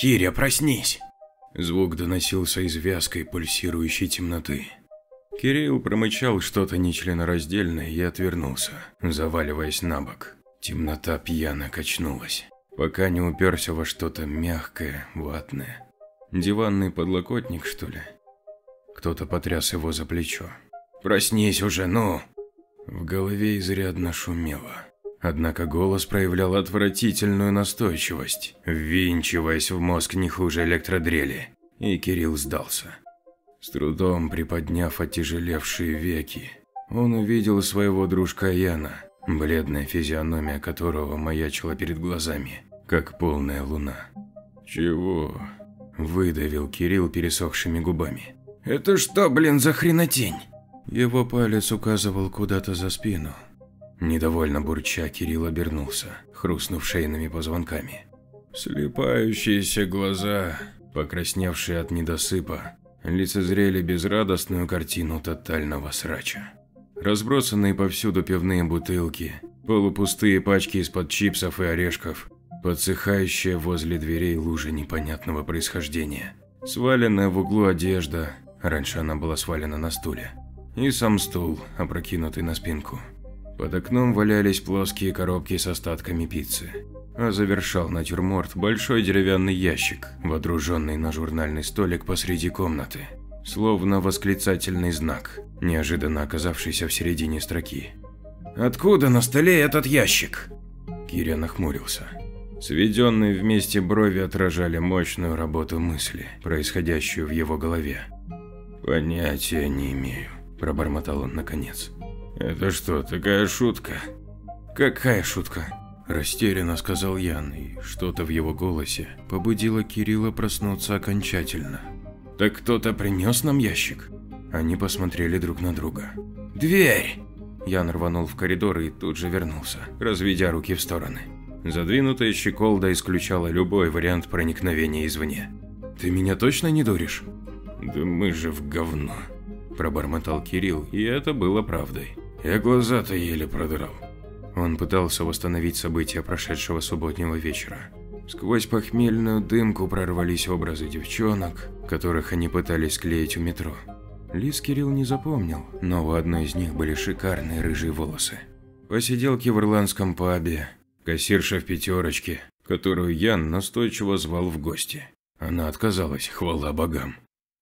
Киря, проснись!» Звук доносился из вязкой пульсирующей темноты. Кирилл промычал что-то нечленораздельное и отвернулся, заваливаясь на бок. Темнота пьяно качнулась, пока не уперся во что-то мягкое, ватное. Диванный подлокотник, что ли? Кто-то потряс его за плечо. «Проснись уже, ну!» В голове изрядно шумело. Однако голос проявлял отвратительную настойчивость, ввинчиваясь в мозг не хуже электродрели, и Кирилл сдался. С трудом приподняв оттяжелевшие веки, он увидел своего дружка Яна, бледная физиономия которого маячила перед глазами, как полная луна. «Чего?» – выдавил Кирилл пересохшими губами. «Это что, блин, за хренотень?» Его палец указывал куда-то за спину, Недовольно бурча, Кирилл обернулся, хрустнув шейными позвонками. Слепающиеся глаза, покрасневшие от недосыпа, лицезрели безрадостную картину тотального срача. Разбросанные повсюду пивные бутылки, полупустые пачки из-под чипсов и орешков, подсыхающая возле дверей лужа непонятного происхождения, сваленная в углу одежда, раньше она была свалена на стуле, и сам стул, опрокинутый на спинку. Под окном валялись плоские коробки с остатками пиццы, а завершал натюрморт большой деревянный ящик, водруженный на журнальный столик посреди комнаты, словно восклицательный знак, неожиданно оказавшийся в середине строки. «Откуда на столе этот ящик?» Киря нахмурился. Сведенные вместе брови отражали мощную работу мысли, происходящую в его голове. «Понятия не имею», – пробормотал он наконец. «Это что, такая шутка?» «Какая шутка?» – растерянно сказал Ян, и что-то в его голосе побудило Кирилла проснуться окончательно. «Так кто-то принес нам ящик?» Они посмотрели друг на друга. «Дверь!» Ян рванул в коридор и тут же вернулся, разведя руки в стороны. Задвинутая щеколда исключала любой вариант проникновения извне. «Ты меня точно не дуришь?» «Да мы же в говно», – пробормотал Кирилл, и это было правдой. Я глаза-то еле продрал. Он пытался восстановить события прошедшего субботнего вечера. Сквозь похмельную дымку прорвались образы девчонок, которых они пытались склеить у метро. Лис Кирилл не запомнил, но у одной из них были шикарные рыжие волосы. Посиделки в ирландском пабе, кассирша в пятерочке, которую Ян настойчиво звал в гости. Она отказалась, хвала богам.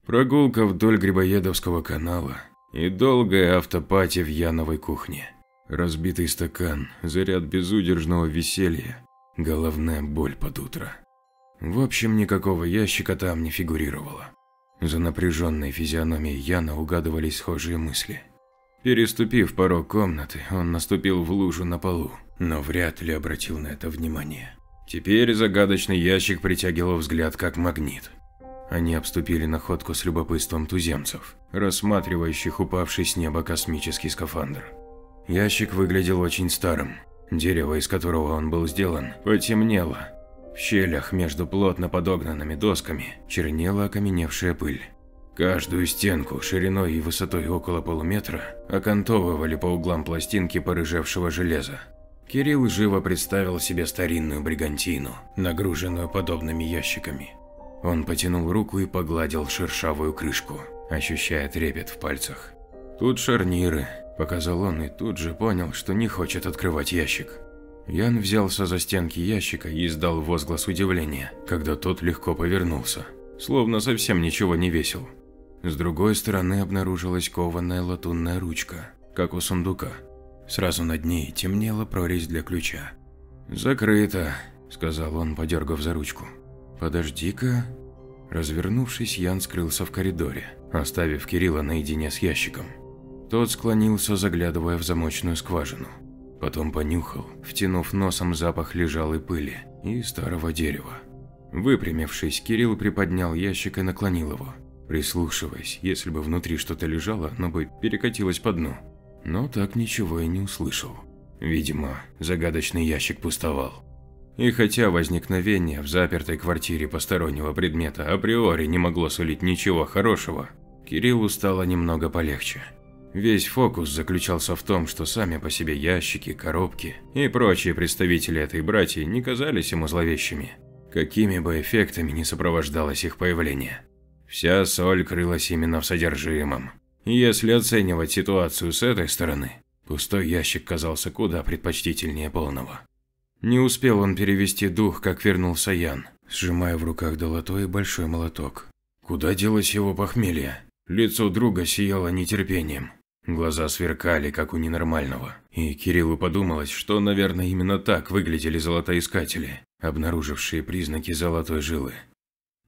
Прогулка вдоль Грибоедовского канала, и долгая автопати в Яновой кухне. Разбитый стакан, заряд безудержного веселья, головная боль под утро. В общем, никакого ящика там не фигурировало. За напряженной физиономией Яна угадывались схожие мысли. Переступив порог комнаты, он наступил в лужу на полу, но вряд ли обратил на это внимание. Теперь загадочный ящик притягивал взгляд как магнит. Они обступили находку с любопытством туземцев, рассматривающих упавший с неба космический скафандр. Ящик выглядел очень старым. Дерево, из которого он был сделан, потемнело. В щелях между плотно подогнанными досками чернела окаменевшая пыль. Каждую стенку шириной и высотой около полуметра окантовывали по углам пластинки порыжевшего железа. Кирилл живо представил себе старинную бригантину, нагруженную подобными ящиками. Он потянул руку и погладил шершавую крышку, ощущая трепет в пальцах. «Тут шарниры», – показал он и тут же понял, что не хочет открывать ящик. Ян взялся за стенки ящика и издал возглас удивления, когда тот легко повернулся, словно совсем ничего не весил. С другой стороны обнаружилась кованая латунная ручка, как у сундука. Сразу над ней темнела прорезь для ключа. «Закрыто», – сказал он, подергав за ручку. «Подожди-ка». Развернувшись, Ян скрылся в коридоре, оставив Кирилла наедине с ящиком. Тот склонился, заглядывая в замочную скважину. Потом понюхал, втянув носом запах лежалой пыли и старого дерева. Выпрямившись, Кирилл приподнял ящик и наклонил его, прислушиваясь, если бы внутри что-то лежало, оно бы перекатилось по дну. Но так ничего и не услышал. Видимо, загадочный ящик пустовал. И хотя возникновение в запертой квартире постороннего предмета априори не могло сулить ничего хорошего, Кириллу стало немного полегче. Весь фокус заключался в том, что сами по себе ящики, коробки и прочие представители этой братьи не казались ему зловещими. какими бы эффектами ни сопровождалось их появление. Вся соль крылась именно в содержимом. Если оценивать ситуацию с этой стороны, пустой ящик казался куда предпочтительнее полного. Не успел он перевести дух, как вернулся Ян, сжимая в руках долото и большой молоток. Куда делось его похмелье? Лицо друга сияло нетерпением. Глаза сверкали, как у ненормального. И Кириллу подумалось, что, наверное, именно так выглядели золотоискатели, обнаружившие признаки золотой жилы.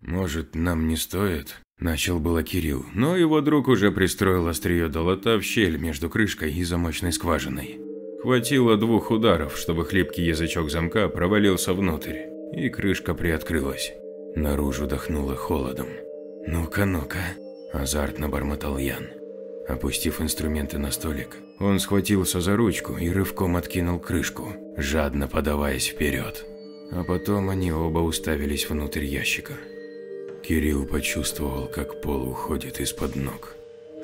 «Может, нам не стоит?» – начал было Кирилл, но его друг уже пристроил острие долота в щель между крышкой и замочной скважиной. Хватило двух ударов, чтобы хлипкий язычок замка провалился внутрь, и крышка приоткрылась. Наружу дохнуло холодом. «Ну-ка, ну-ка», – азартно бормотал Ян. Опустив инструменты на столик, он схватился за ручку и рывком откинул крышку, жадно подаваясь вперед. А потом они оба уставились внутрь ящика. Кирилл почувствовал, как пол уходит из-под ног.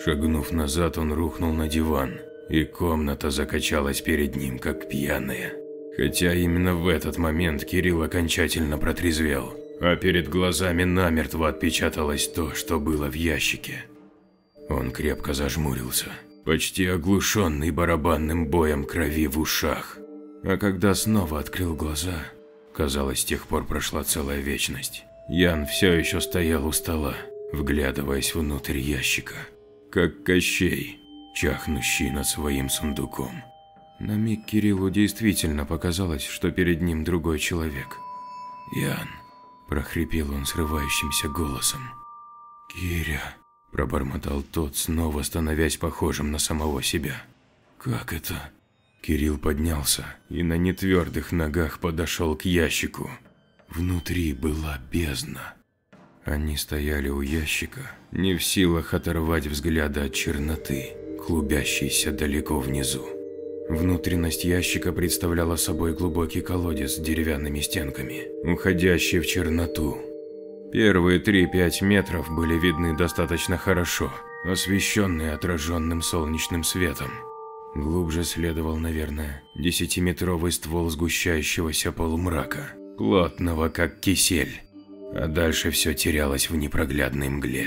Шагнув назад, он рухнул на диван, и комната закачалась перед ним, как пьяная. Хотя именно в этот момент Кирилл окончательно протрезвел, а перед глазами намертво отпечаталось то, что было в ящике. Он крепко зажмурился, почти оглушенный барабанным боем крови в ушах. А когда снова открыл глаза, казалось, с тех пор прошла целая вечность. Ян все еще стоял у стола, вглядываясь внутрь ящика, как Кощей, чахнущий над своим сундуком. На миг Кириллу действительно показалось, что перед ним другой человек. «Ян», – прохрипел он срывающимся голосом. «Киря», – пробормотал тот, снова становясь похожим на самого себя. «Как это?» Кирилл поднялся и на нетвердых ногах подошел к ящику. Внутри была бездна. Они стояли у ящика, не в силах оторвать взгляда от черноты клубящийся далеко внизу. Внутренность ящика представляла собой глубокий колодец с деревянными стенками, уходящий в черноту. Первые 3-5 метров были видны достаточно хорошо, освещенные отраженным солнечным светом. Глубже следовал, наверное, десятиметровый ствол сгущающегося полумрака, плотного как кисель, а дальше все терялось в непроглядной мгле.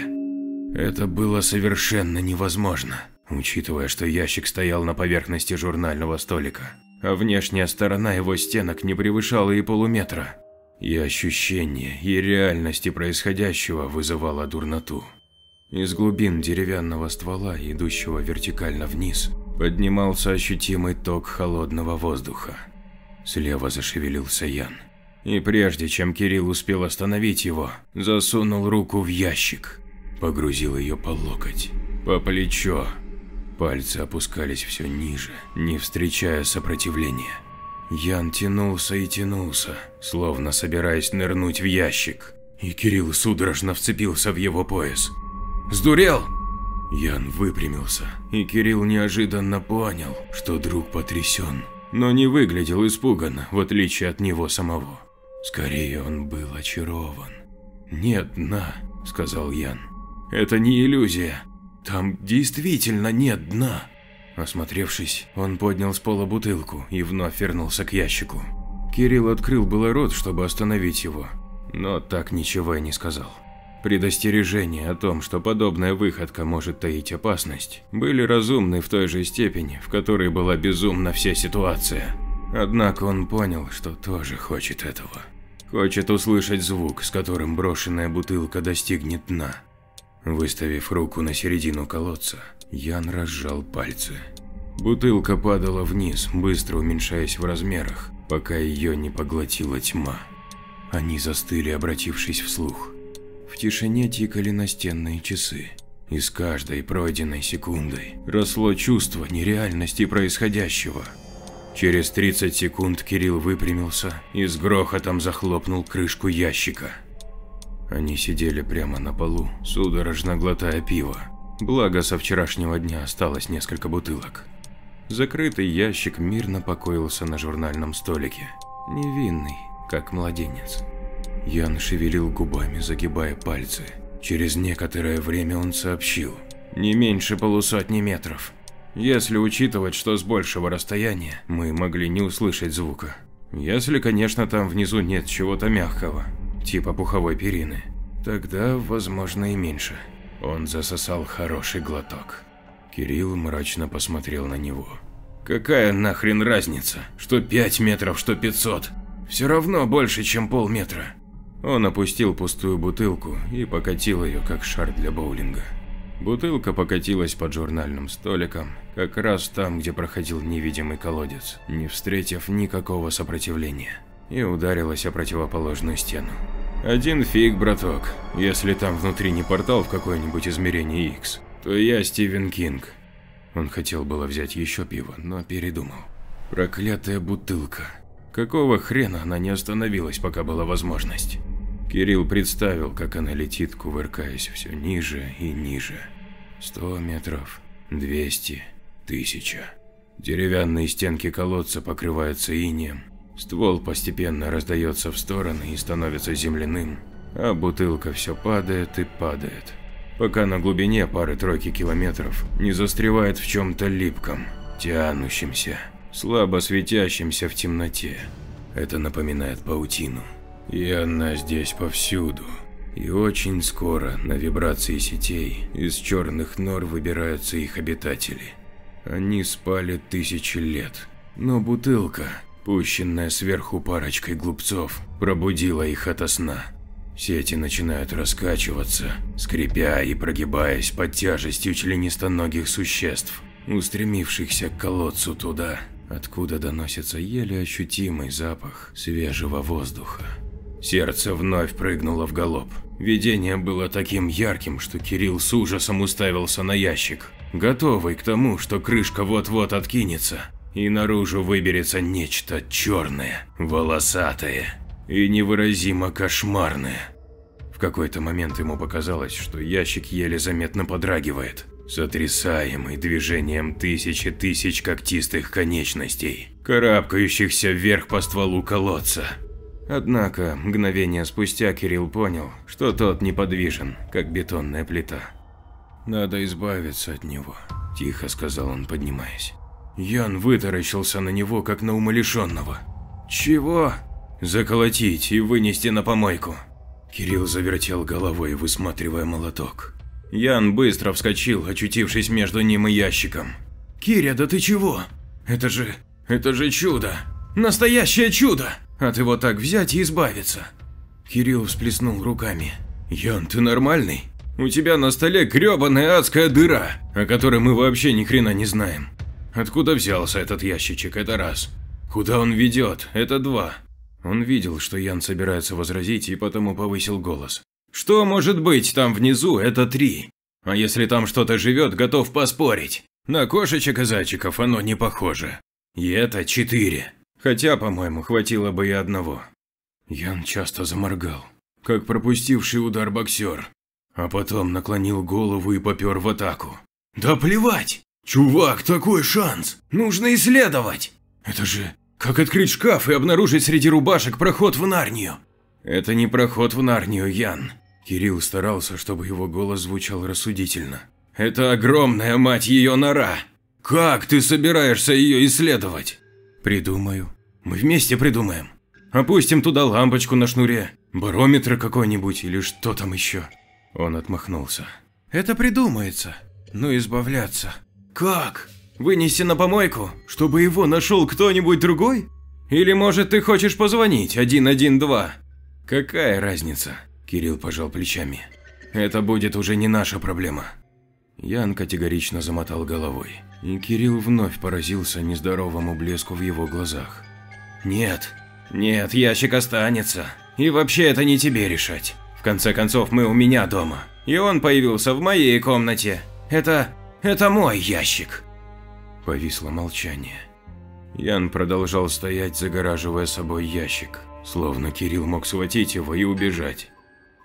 Это было совершенно невозможно учитывая, что ящик стоял на поверхности журнального столика, а внешняя сторона его стенок не превышала и полуметра. И ощущение, и реальности происходящего вызывало дурноту. Из глубин деревянного ствола, идущего вертикально вниз, поднимался ощутимый ток холодного воздуха. Слева зашевелился Ян. И прежде чем Кирилл успел остановить его, засунул руку в ящик, погрузил ее по локоть, по плечо, Пальцы опускались все ниже, не встречая сопротивления. Ян тянулся и тянулся, словно собираясь нырнуть в ящик, и Кирилл судорожно вцепился в его пояс. «Сдурел!» Ян выпрямился, и Кирилл неожиданно понял, что друг потрясен, но не выглядел испуганно, в отличие от него самого. Скорее, он был очарован. «Нет дна», — сказал Ян. «Это не иллюзия. Там действительно нет дна. Осмотревшись, он поднял с пола бутылку и вновь вернулся к ящику. Кирилл открыл было рот, чтобы остановить его, но так ничего и не сказал. Предостережения о том, что подобная выходка может таить опасность, были разумны в той же степени, в которой была безумна вся ситуация. Однако он понял, что тоже хочет этого. Хочет услышать звук, с которым брошенная бутылка достигнет дна. Выставив руку на середину колодца, Ян разжал пальцы. Бутылка падала вниз, быстро уменьшаясь в размерах, пока ее не поглотила тьма. Они застыли, обратившись вслух. В тишине тикали настенные часы. И с каждой пройденной секундой росло чувство нереальности происходящего. Через 30 секунд Кирилл выпрямился и с грохотом захлопнул крышку ящика. Они сидели прямо на полу, судорожно глотая пиво. Благо, со вчерашнего дня осталось несколько бутылок. Закрытый ящик мирно покоился на журнальном столике. Невинный, как младенец. Ян шевелил губами, загибая пальцы. Через некоторое время он сообщил. Не меньше полусотни метров. Если учитывать, что с большего расстояния мы могли не услышать звука. Если, конечно, там внизу нет чего-то мягкого. Типа пуховой перины. Тогда, возможно, и меньше. Он засосал хороший глоток. Кирилл мрачно посмотрел на него. Какая нахрен разница, что 5 метров, что 500? Все равно больше, чем полметра. Он опустил пустую бутылку и покатил ее, как шар для боулинга. Бутылка покатилась под журнальным столиком, как раз там, где проходил невидимый колодец, не встретив никакого сопротивления, и ударилась о противоположную стену. Один фиг, браток, если там внутри не портал в какое-нибудь измерение X, то я Стивен Кинг. Он хотел было взять еще пиво, но передумал. Проклятая бутылка. Какого хрена она не остановилась, пока была возможность? Кирилл представил, как она летит, кувыркаясь все ниже и ниже. Сто метров, двести, тысяча. Деревянные стенки колодца покрываются инеем. Ствол постепенно раздается в стороны и становится земляным, а бутылка все падает и падает, пока на глубине пары-тройки километров не застревает в чем-то липком, тянущемся, слабо светящемся в темноте. Это напоминает паутину. И она здесь повсюду. И очень скоро на вибрации сетей из черных нор выбираются их обитатели. Они спали тысячи лет, но бутылка, пущенная сверху парочкой глупцов, пробудила их ото сна. Сети начинают раскачиваться, скрипя и прогибаясь под тяжестью членистоногих существ, устремившихся к колодцу туда, откуда доносится еле ощутимый запах свежего воздуха. Сердце вновь прыгнуло в галоп. Видение было таким ярким, что Кирилл с ужасом уставился на ящик, готовый к тому, что крышка вот-вот откинется, и наружу выберется нечто черное, волосатое и невыразимо кошмарное. В какой-то момент ему показалось, что ящик еле заметно подрагивает, сотрясаемый движением тысячи тысяч когтистых конечностей, карабкающихся вверх по стволу колодца. Однако, мгновение спустя Кирилл понял, что тот неподвижен, как бетонная плита. «Надо избавиться от него», – тихо сказал он, поднимаясь. Ян вытаращился на него, как на умалишенного. «Чего?» «Заколотить и вынести на помойку». Кирилл завертел головой, высматривая молоток. Ян быстро вскочил, очутившись между ним и ящиком. «Киря, да ты чего? Это же... это же чудо! Настоящее чудо!» От его так взять и избавиться. Кирилл всплеснул руками. Ян, ты нормальный? У тебя на столе грёбаная адская дыра, о которой мы вообще ни хрена не знаем. Откуда взялся этот ящичек, это раз. Куда он ведет, это два. Он видел, что Ян собирается возразить и потому повысил голос. Что может быть там внизу, это три. А если там что-то живет, готов поспорить. На кошечек и зайчиков оно не похоже. И это четыре. Хотя, по-моему, хватило бы и одного. Ян часто заморгал, как пропустивший удар боксер, а потом наклонил голову и попер в атаку. «Да плевать! Чувак, такой шанс! Нужно исследовать! Это же как открыть шкаф и обнаружить среди рубашек проход в Нарнию!» «Это не проход в Нарнию, Ян!» Кирилл старался, чтобы его голос звучал рассудительно. «Это огромная, мать ее, нора! Как ты собираешься ее исследовать?» Придумаю. Мы вместе придумаем. Опустим туда лампочку на шнуре, барометр какой-нибудь или что там еще. Он отмахнулся. Это придумается. Но избавляться. Как? Вынести на помойку, чтобы его нашел кто-нибудь другой? Или может ты хочешь позвонить 112? Какая разница? Кирилл пожал плечами. Это будет уже не наша проблема. Ян категорично замотал головой, и Кирилл вновь поразился нездоровому блеску в его глазах. «Нет, нет, ящик останется. И вообще это не тебе решать. В конце концов, мы у меня дома, и он появился в моей комнате. Это... это мой ящик». Повисло молчание. Ян продолжал стоять, загораживая собой ящик, словно Кирилл мог схватить его и убежать.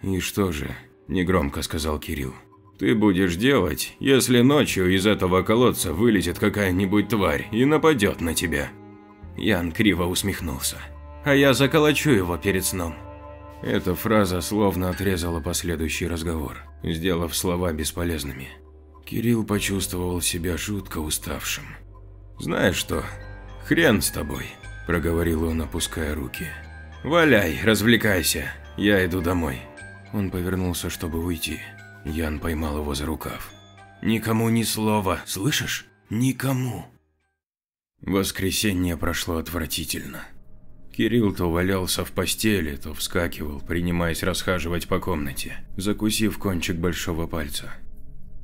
«И что же?» – негромко сказал Кирилл. Ты будешь делать, если ночью из этого колодца вылезет какая-нибудь тварь и нападет на тебя. Ян криво усмехнулся. А я заколочу его перед сном. Эта фраза словно отрезала последующий разговор, сделав слова бесполезными. Кирилл почувствовал себя жутко уставшим. «Знаешь что, хрен с тобой», – проговорил он, опуская руки. «Валяй, развлекайся, я иду домой. Он повернулся, чтобы уйти. Ян поймал его за рукав. Никому ни слова, слышишь? Никому. Воскресенье прошло отвратительно. Кирилл то валялся в постели, то вскакивал, принимаясь расхаживать по комнате, закусив кончик большого пальца.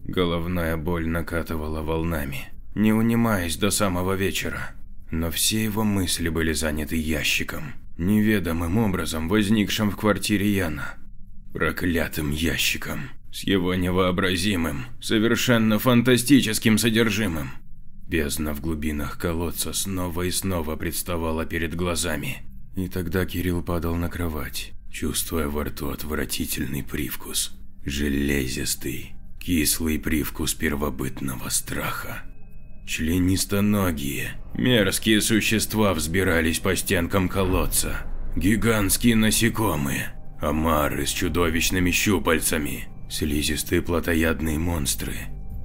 Головная боль накатывала волнами, не унимаясь до самого вечера. Но все его мысли были заняты ящиком, неведомым образом возникшим в квартире Яна. Проклятым ящиком, с его невообразимым, совершенно фантастическим содержимым. Бездна в глубинах колодца снова и снова представала перед глазами. И тогда Кирилл падал на кровать, чувствуя во рту отвратительный привкус. Железистый, кислый привкус первобытного страха. Членистоногие, мерзкие существа взбирались по стенкам колодца. Гигантские насекомые, омары с чудовищными щупальцами, слизистые плотоядные монстры.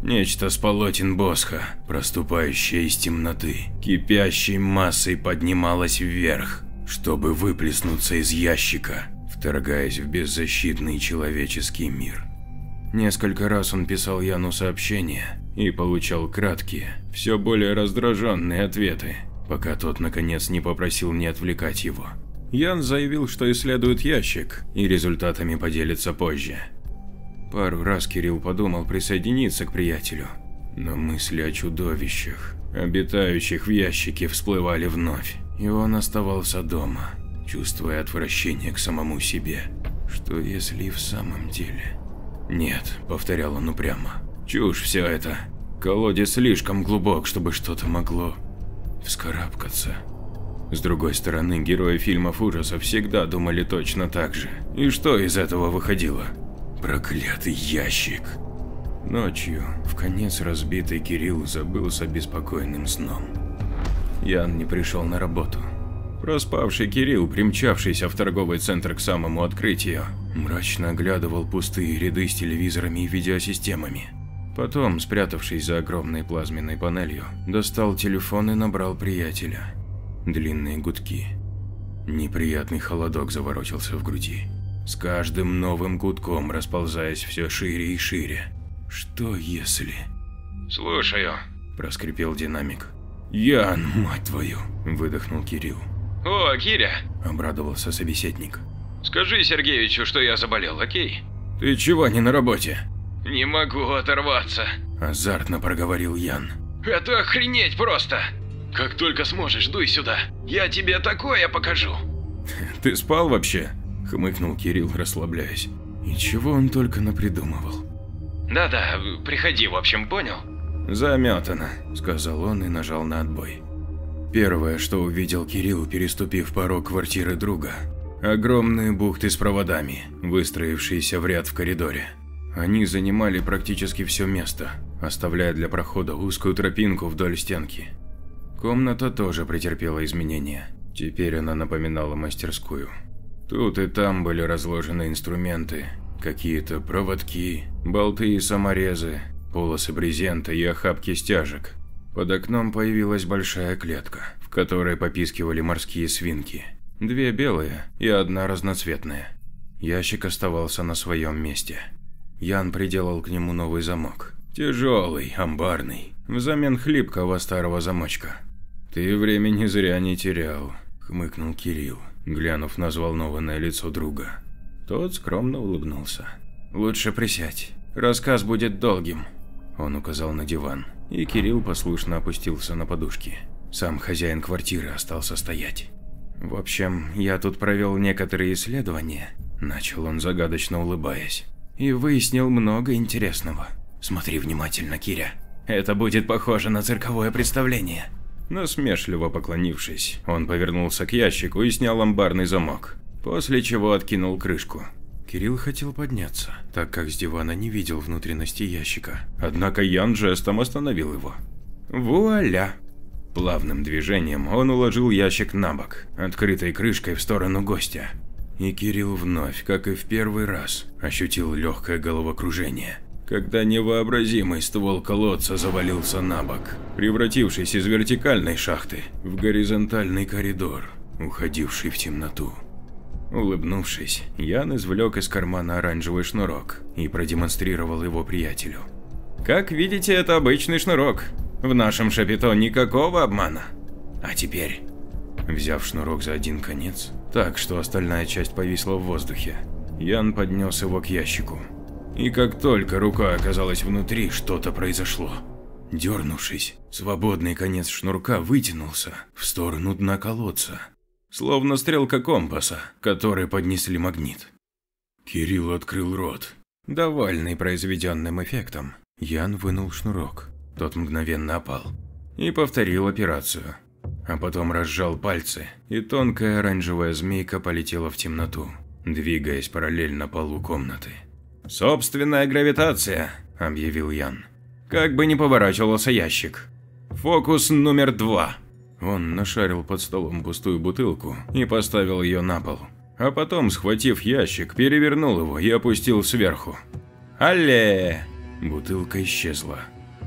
Нечто с полотен Босха, проступающее из темноты, кипящей массой поднималось вверх, чтобы выплеснуться из ящика, вторгаясь в беззащитный человеческий мир. Несколько раз он писал Яну сообщения и получал краткие, все более раздраженные ответы, пока тот наконец не попросил не отвлекать его. Ян заявил, что исследует ящик и результатами поделится позже. Пару раз Кирилл подумал присоединиться к приятелю, но мысли о чудовищах, обитающих в ящике, всплывали вновь, и он оставался дома, чувствуя отвращение к самому себе. Что если и в самом деле... «Нет», — повторял он упрямо, — «чушь все это. Колодец слишком глубок, чтобы что-то могло вскарабкаться». С другой стороны, герои фильмов ужасов всегда думали точно так же. И что из этого выходило? Проклятый ящик. Ночью, в конец разбитый Кирилл забылся беспокойным сном. Ян не пришел на работу. Проспавший Кирилл, примчавшийся в торговый центр к самому открытию, мрачно оглядывал пустые ряды с телевизорами и видеосистемами. Потом, спрятавшись за огромной плазменной панелью, достал телефон и набрал приятеля. Длинные гудки. Неприятный холодок заворочился в груди. С каждым новым гудком расползаясь все шире и шире. Что если... «Слушаю», – проскрипел динамик. «Ян, мать твою!» – выдохнул Кирилл. «О, Киря!» – обрадовался собеседник. «Скажи Сергеевичу, что я заболел, окей?» «Ты чего не на работе?» «Не могу оторваться», – азартно проговорил Ян. «Это охренеть просто! Как только сможешь, дуй сюда, я тебе такое покажу!» «Ты спал вообще?» – хмыкнул Кирилл, расслабляясь. И чего он только напридумывал. «Да-да, приходи, в общем, понял?» «Заметано», – сказал он и нажал на отбой. Первое, что увидел Кирилл, переступив порог квартиры друга – огромные бухты с проводами, выстроившиеся в ряд в коридоре. Они занимали практически все место, оставляя для прохода узкую тропинку вдоль стенки. Комната тоже претерпела изменения. Теперь она напоминала мастерскую. Тут и там были разложены инструменты, какие-то проводки, болты и саморезы, полосы брезента и охапки стяжек, под окном появилась большая клетка, в которой попискивали морские свинки. Две белые и одна разноцветная. Ящик оставался на своем месте. Ян приделал к нему новый замок. Тяжелый, амбарный, взамен хлипкого старого замочка. «Ты времени зря не терял», – хмыкнул Кирилл, глянув на взволнованное лицо друга. Тот скромно улыбнулся. «Лучше присядь. Рассказ будет долгим», – он указал на диван и Кирилл послушно опустился на подушки. Сам хозяин квартиры остался стоять. «В общем, я тут провел некоторые исследования», – начал он загадочно улыбаясь, – «и выяснил много интересного. Смотри внимательно, Киря. Это будет похоже на цирковое представление». Насмешливо поклонившись, он повернулся к ящику и снял амбарный замок, после чего откинул крышку. Кирилл хотел подняться, так как с дивана не видел внутренности ящика. Однако Ян жестом остановил его. Вуаля! Плавным движением он уложил ящик на бок, открытой крышкой в сторону гостя. И Кирилл вновь, как и в первый раз, ощутил легкое головокружение, когда невообразимый ствол колодца завалился на бок, превратившись из вертикальной шахты в горизонтальный коридор, уходивший в темноту. Улыбнувшись, Ян извлек из кармана оранжевый шнурок и продемонстрировал его приятелю. «Как видите, это обычный шнурок. В нашем шапито никакого обмана. А теперь...» Взяв шнурок за один конец, так что остальная часть повисла в воздухе, Ян поднес его к ящику. И как только рука оказалась внутри, что-то произошло. Дернувшись, свободный конец шнурка вытянулся в сторону дна колодца, словно стрелка компаса, который поднесли магнит. Кирилл открыл рот. Довольный произведенным эффектом, Ян вынул шнурок. Тот мгновенно опал. И повторил операцию. А потом разжал пальцы, и тонкая оранжевая змейка полетела в темноту, двигаясь параллельно полу комнаты. «Собственная гравитация», – объявил Ян. Как бы ни поворачивался ящик. Фокус номер два. Он нашарил под столом пустую бутылку и поставил ее на пол. А потом, схватив ящик, перевернул его и опустил сверху. «Алле!» Бутылка исчезла.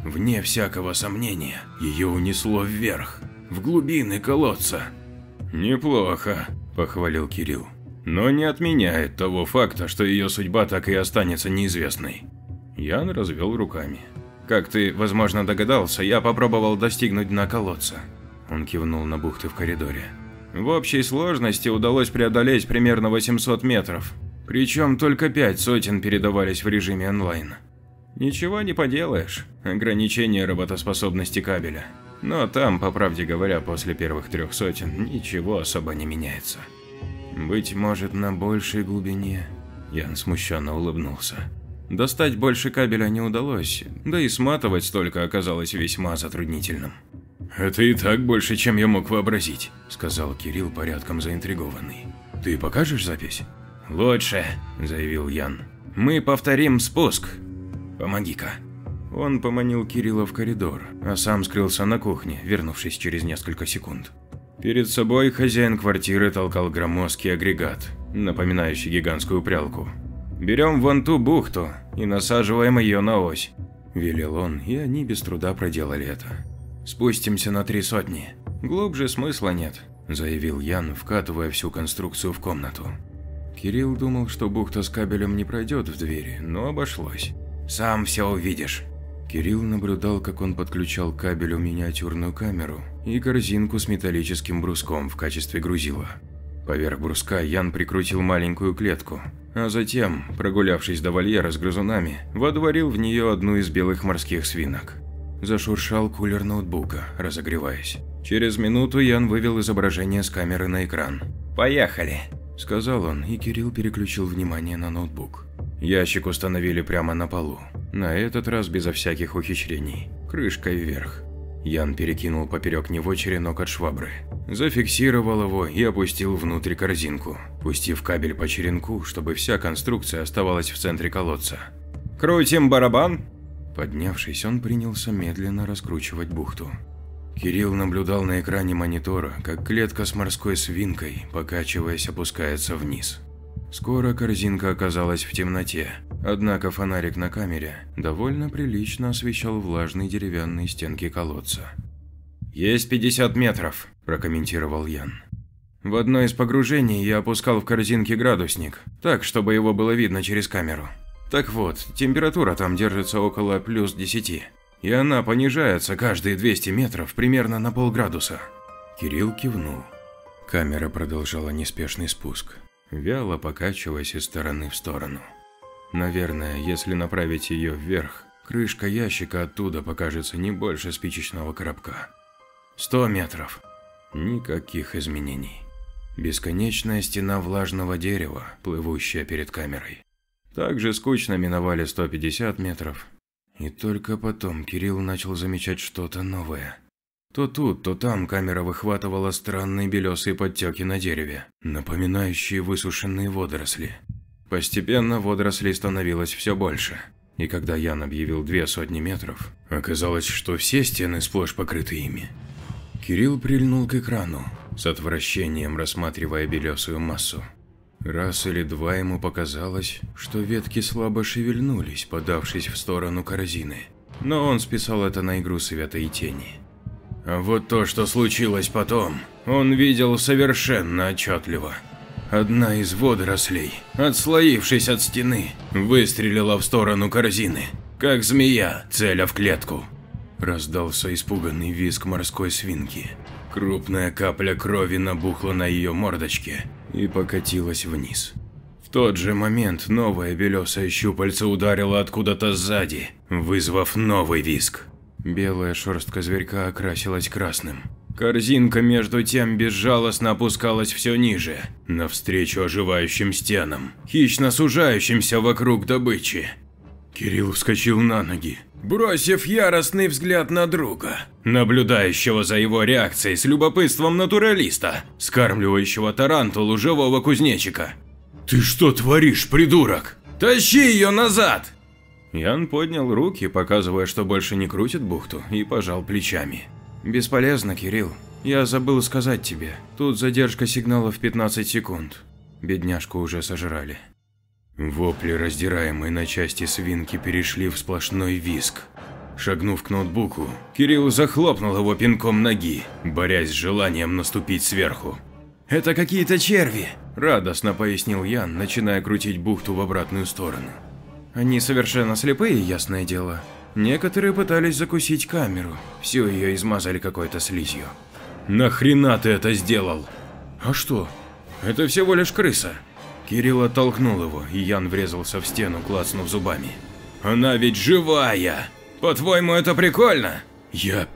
Вне всякого сомнения, ее унесло вверх, в глубины колодца. «Неплохо», – похвалил Кирилл. «Но не отменяет того факта, что ее судьба так и останется неизвестной». Ян развел руками. Как ты, возможно, догадался, я попробовал достигнуть дна колодца. Он кивнул на бухты в коридоре. В общей сложности удалось преодолеть примерно 800 метров. Причем только пять сотен передавались в режиме онлайн. Ничего не поделаешь, ограничение работоспособности кабеля. Но там, по правде говоря, после первых трех сотен ничего особо не меняется. Быть может, на большей глубине. Ян смущенно улыбнулся. Достать больше кабеля не удалось, да и сматывать столько оказалось весьма затруднительным. «Это и так больше, чем я мог вообразить», – сказал Кирилл порядком заинтригованный. «Ты покажешь запись?» «Лучше», – заявил Ян. «Мы повторим спуск. Помоги-ка». Он поманил Кирилла в коридор, а сам скрылся на кухне, вернувшись через несколько секунд. Перед собой хозяин квартиры толкал громоздкий агрегат, напоминающий гигантскую прялку. «Берем вон ту бухту и насаживаем ее на ось», – велел он, и они без труда проделали это. «Спустимся на три сотни. Глубже смысла нет», – заявил Ян, вкатывая всю конструкцию в комнату. Кирилл думал, что бухта с кабелем не пройдет в двери, но обошлось. «Сам все увидишь». Кирилл наблюдал, как он подключал к кабелю миниатюрную камеру и корзинку с металлическим бруском в качестве грузила. Поверх бруска Ян прикрутил маленькую клетку, а затем, прогулявшись до вольера с грызунами, водворил в нее одну из белых морских свинок. Зашуршал кулер ноутбука, разогреваясь. Через минуту Ян вывел изображение с камеры на экран. «Поехали!» – сказал он, и Кирилл переключил внимание на ноутбук. Ящик установили прямо на полу, на этот раз безо всяких ухищрений, крышкой вверх. Ян перекинул поперек него черенок от швабры, зафиксировал его и опустил внутрь корзинку, пустив кабель по черенку, чтобы вся конструкция оставалась в центре колодца. «Крутим барабан!» Поднявшись, он принялся медленно раскручивать бухту. Кирилл наблюдал на экране монитора, как клетка с морской свинкой, покачиваясь, опускается вниз. Скоро корзинка оказалась в темноте, однако фонарик на камере довольно прилично освещал влажные деревянные стенки колодца. «Есть 50 метров», – прокомментировал Ян. В одно из погружений я опускал в корзинке градусник, так, чтобы его было видно через камеру. Так вот, температура там держится около плюс 10, и она понижается каждые 200 метров примерно на полградуса. Кирилл кивнул. Камера продолжала неспешный спуск вяло покачиваясь из стороны в сторону. Наверное, если направить ее вверх, крышка ящика оттуда покажется не больше спичечного коробка. Сто метров. Никаких изменений. Бесконечная стена влажного дерева, плывущая перед камерой. Также скучно миновали 150 метров. И только потом Кирилл начал замечать что-то новое. То тут, то там камера выхватывала странные белесые подтеки на дереве, напоминающие высушенные водоросли. Постепенно водорослей становилось все больше, и когда Ян объявил две сотни метров, оказалось, что все стены сплошь покрыты ими. Кирилл прильнул к экрану, с отвращением рассматривая белесую массу. Раз или два ему показалось, что ветки слабо шевельнулись, подавшись в сторону корзины, но он списал это на игру света и тени. А вот то, что случилось потом, он видел совершенно отчетливо. Одна из водорослей, отслоившись от стены, выстрелила в сторону корзины, как змея, целя в клетку. Раздался испуганный визг морской свинки. Крупная капля крови набухла на ее мордочке и покатилась вниз. В тот же момент новое белесое щупальце ударило откуда-то сзади, вызвав новый визг. Белая шерстка зверька окрасилась красным. Корзинка между тем безжалостно опускалась все ниже, навстречу оживающим стенам, хищно сужающимся вокруг добычи. Кирилл вскочил на ноги, бросив яростный взгляд на друга, наблюдающего за его реакцией с любопытством натуралиста, скармливающего тарантулу живого кузнечика. «Ты что творишь, придурок? Тащи ее назад!» Ян поднял руки, показывая, что больше не крутит бухту, и пожал плечами. «Бесполезно, Кирилл. Я забыл сказать тебе. Тут задержка сигнала в 15 секунд. Бедняжку уже сожрали». Вопли, раздираемые на части свинки, перешли в сплошной визг. Шагнув к ноутбуку, Кирилл захлопнул его пинком ноги, борясь с желанием наступить сверху. «Это какие-то черви!» – радостно пояснил Ян, начиная крутить бухту в обратную сторону. «Они совершенно слепые, ясное дело. Некоторые пытались закусить камеру, всю ее измазали какой-то слизью». «Нахрена ты это сделал?» «А что? Это всего лишь крыса». Кирилл оттолкнул его, и Ян врезался в стену, клацнув зубами. «Она ведь живая! По-твоему, это прикольно?» «Я...»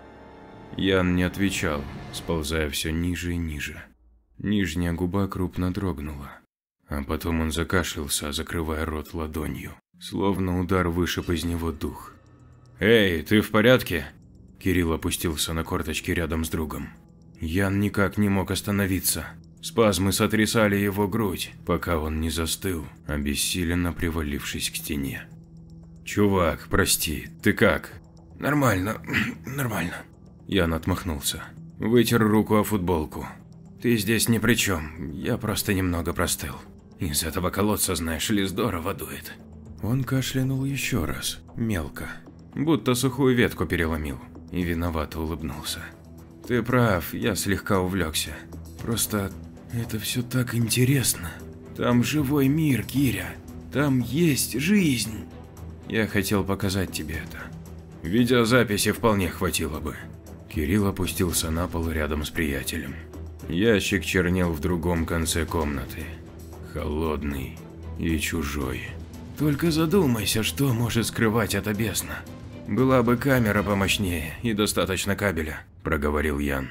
Ян не отвечал, сползая все ниже и ниже. Нижняя губа крупно дрогнула. А потом он закашлялся, закрывая рот ладонью, словно удар вышиб из него дух. «Эй, ты в порядке?» Кирилл опустился на корточки рядом с другом. Ян никак не мог остановиться. Спазмы сотрясали его грудь, пока он не застыл, обессиленно привалившись к стене. «Чувак, прости, ты как?» «Нормально, нормально». Ян отмахнулся. Вытер руку о футболку. «Ты здесь ни при чем, я просто немного простыл. Из этого колодца, знаешь ли, здорово дует». Он кашлянул еще раз, мелко, будто сухую ветку переломил, и виновато улыбнулся. «Ты прав, я слегка увлекся. Просто это все так интересно. Там живой мир, Киря. Там есть жизнь. Я хотел показать тебе это. Видеозаписи вполне хватило бы. Кирилл опустился на пол рядом с приятелем. Ящик чернел в другом конце комнаты. Холодный и чужой. Только задумайся, что может скрывать эта бездна. Была бы камера помощнее и достаточно кабеля, проговорил Ян.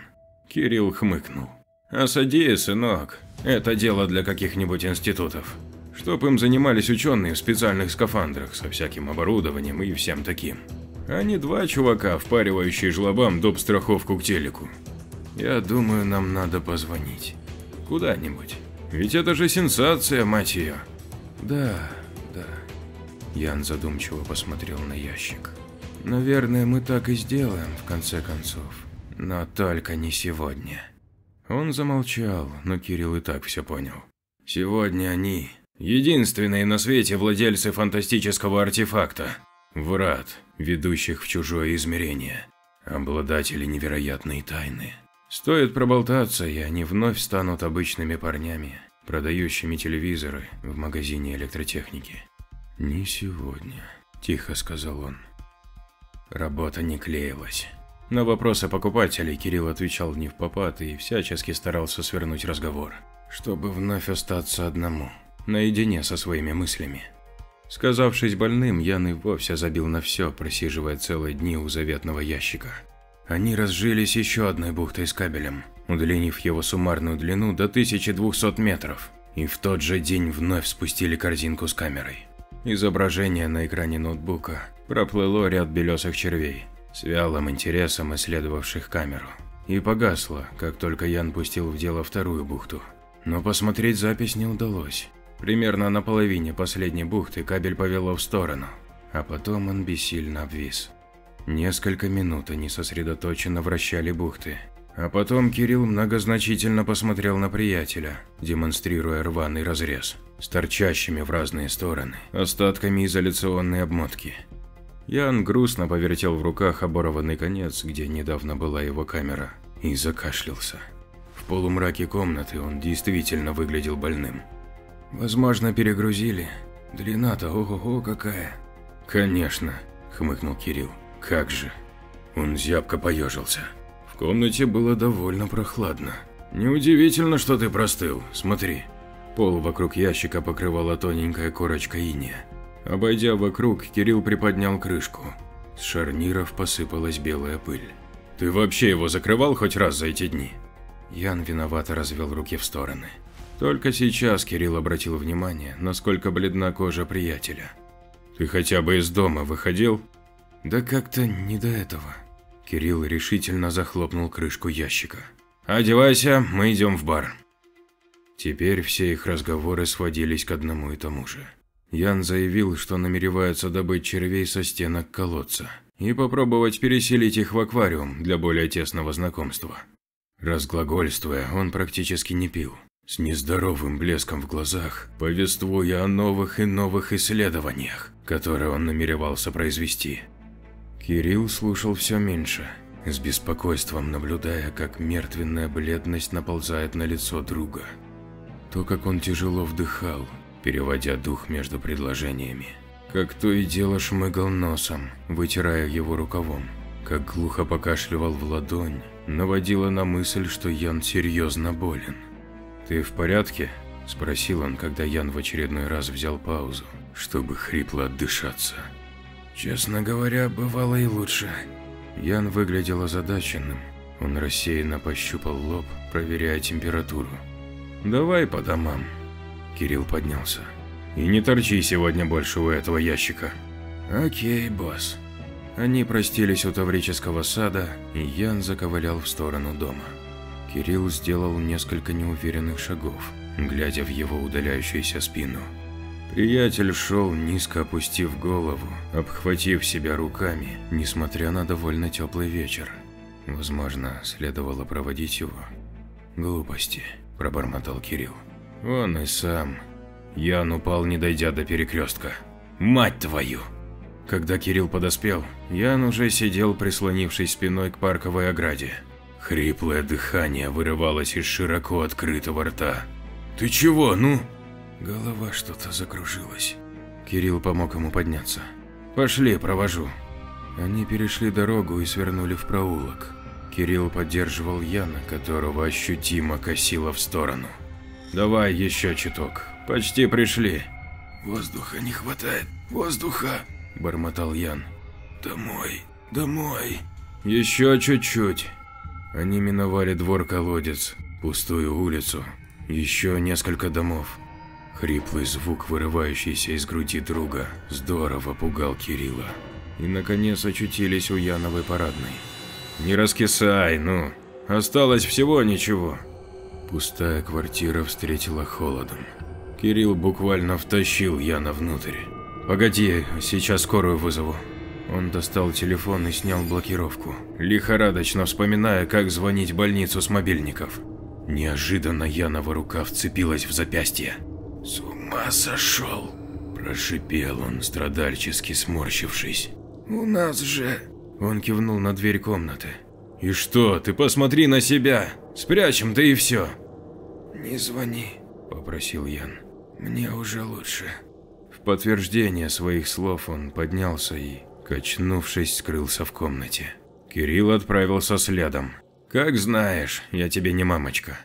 Кирилл хмыкнул. «Осади, сынок. Это дело для каких-нибудь институтов. Чтоб им занимались ученые в специальных скафандрах со всяким оборудованием и всем таким. А не два чувака, впаривающие жлобам доп. страховку к телеку. Я думаю, нам надо позвонить. Куда-нибудь. Ведь это же сенсация, мать ее. Да, да. Ян задумчиво посмотрел на ящик. Наверное, мы так и сделаем, в конце концов. Но только не сегодня. Он замолчал, но Кирилл и так все понял. Сегодня они – единственные на свете владельцы фантастического артефакта – врат, ведущих в чужое измерение, обладатели невероятной тайны. Стоит проболтаться, и они вновь станут обычными парнями, продающими телевизоры в магазине электротехники. «Не сегодня», – тихо сказал он. Работа не клеилась. На вопросы покупателей Кирилл отвечал не в попад и всячески старался свернуть разговор, чтобы вновь остаться одному, наедине со своими мыслями. Сказавшись больным, Ян и вовсе забил на все, просиживая целые дни у заветного ящика. Они разжились еще одной бухтой с кабелем, удлинив его суммарную длину до 1200 метров, и в тот же день вновь спустили корзинку с камерой. Изображение на экране ноутбука проплыло ряд белесых червей, с вялым интересом исследовавших камеру, и погасла, как только Ян пустил в дело вторую бухту. Но посмотреть запись не удалось. Примерно на половине последней бухты кабель повело в сторону, а потом он бессильно обвис. Несколько минут они сосредоточенно вращали бухты, а потом Кирилл многозначительно посмотрел на приятеля, демонстрируя рваный разрез, с торчащими в разные стороны остатками изоляционной обмотки. Ян грустно повертел в руках оборванный конец, где недавно была его камера, и закашлялся. В полумраке комнаты он действительно выглядел больным. Возможно, перегрузили. Длина-то ого-го какая. Конечно, хмыкнул Кирилл. Как же. Он зябко поежился. В комнате было довольно прохладно. Неудивительно, что ты простыл. Смотри. Пол вокруг ящика покрывала тоненькая корочка иния. Обойдя вокруг, Кирилл приподнял крышку. С шарниров посыпалась белая пыль. «Ты вообще его закрывал хоть раз за эти дни?» Ян виновато развел руки в стороны. Только сейчас Кирилл обратил внимание, насколько бледна кожа приятеля. «Ты хотя бы из дома выходил?» «Да как-то не до этого». Кирилл решительно захлопнул крышку ящика. «Одевайся, мы идем в бар». Теперь все их разговоры сводились к одному и тому же. Ян заявил, что намеревается добыть червей со стенок колодца и попробовать переселить их в аквариум для более тесного знакомства. Разглагольствуя, он практически не пил, с нездоровым блеском в глазах, повествуя о новых и новых исследованиях, которые он намеревался произвести. Кирилл слушал все меньше, с беспокойством наблюдая, как мертвенная бледность наползает на лицо друга. То, как он тяжело вдыхал, переводя дух между предложениями. Как то и дело шмыгал носом, вытирая его рукавом. Как глухо покашливал в ладонь, наводило на мысль, что Ян серьезно болен. «Ты в порядке?» – спросил он, когда Ян в очередной раз взял паузу, чтобы хрипло отдышаться. «Честно говоря, бывало и лучше». Ян выглядел озадаченным. Он рассеянно пощупал лоб, проверяя температуру. «Давай по домам», Кирилл поднялся. «И не торчи сегодня больше у этого ящика». «Окей, босс». Они простились у Таврического сада, и Ян заковылял в сторону дома. Кирилл сделал несколько неуверенных шагов, глядя в его удаляющуюся спину. Приятель шел, низко опустив голову, обхватив себя руками, несмотря на довольно теплый вечер. Возможно, следовало проводить его. «Глупости», – пробормотал Кирилл. Он и сам. Ян упал, не дойдя до перекрестка. Мать твою! Когда Кирилл подоспел, Ян уже сидел, прислонившись спиной к парковой ограде. Хриплое дыхание вырывалось из широко открытого рта. «Ты чего, ну?» Голова что-то закружилась. Кирилл помог ему подняться. «Пошли, провожу». Они перешли дорогу и свернули в проулок. Кирилл поддерживал Яна, которого ощутимо косило в сторону. Давай еще чуток. Почти пришли. Воздуха не хватает. Воздуха, бормотал Ян. Домой, домой. Еще чуть-чуть. Они миновали двор-колодец, пустую улицу, еще несколько домов. Хриплый звук, вырывающийся из груди друга, здорово пугал Кирилла. И наконец очутились у Яновой парадной. «Не раскисай, ну, осталось всего ничего», Пустая квартира встретила холодом. Кирилл буквально втащил Яна внутрь. «Погоди, сейчас скорую вызову». Он достал телефон и снял блокировку, лихорадочно вспоминая, как звонить в больницу с мобильников. Неожиданно Янова рука вцепилась в запястье. «С ума сошел!» – прошипел он, страдальчески сморщившись. «У нас же…» Он кивнул на дверь комнаты. «И что, ты посмотри на себя! Спрячем, да и все!» «Не звони», – попросил Ян. «Мне уже лучше». В подтверждение своих слов он поднялся и, качнувшись, скрылся в комнате. Кирилл отправился следом. «Как знаешь, я тебе не мамочка».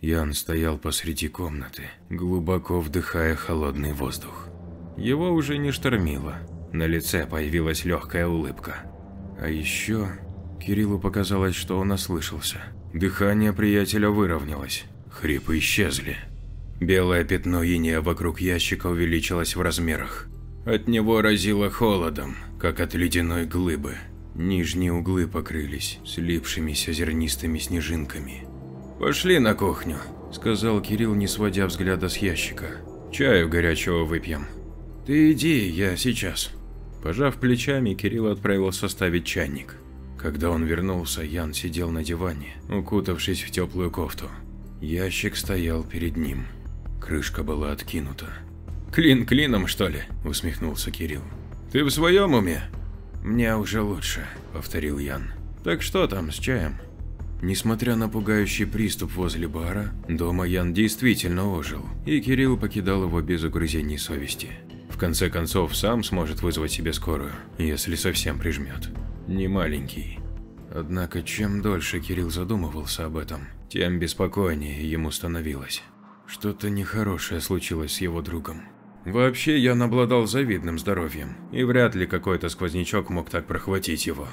Ян стоял посреди комнаты, глубоко вдыхая холодный воздух. Его уже не штормило, на лице появилась легкая улыбка. А еще Кириллу показалось, что он ослышался. Дыхание приятеля выровнялось. Хрипы исчезли. Белое пятно иния вокруг ящика увеличилось в размерах. От него разило холодом, как от ледяной глыбы. Нижние углы покрылись слипшимися зернистыми снежинками. «Пошли на кухню», – сказал Кирилл, не сводя взгляда с ящика. «Чаю горячего выпьем». «Ты иди, я сейчас». Пожав плечами, Кирилл отправился ставить чайник. Когда он вернулся, Ян сидел на диване, укутавшись в теплую кофту. Ящик стоял перед ним. Крышка была откинута. «Клин клином, что ли?» – усмехнулся Кирилл. «Ты в своем уме?» «Мне уже лучше», – повторил Ян. «Так что там с чаем?» Несмотря на пугающий приступ возле бара, дома Ян действительно ожил, и Кирилл покидал его без угрызений совести. В конце концов, сам сможет вызвать себе скорую, если совсем прижмет. Не маленький. Однако, чем дольше Кирилл задумывался об этом, тем беспокойнее ему становилось. Что-то нехорошее случилось с его другом. Вообще, Ян обладал завидным здоровьем, и вряд ли какой-то сквознячок мог так прохватить его.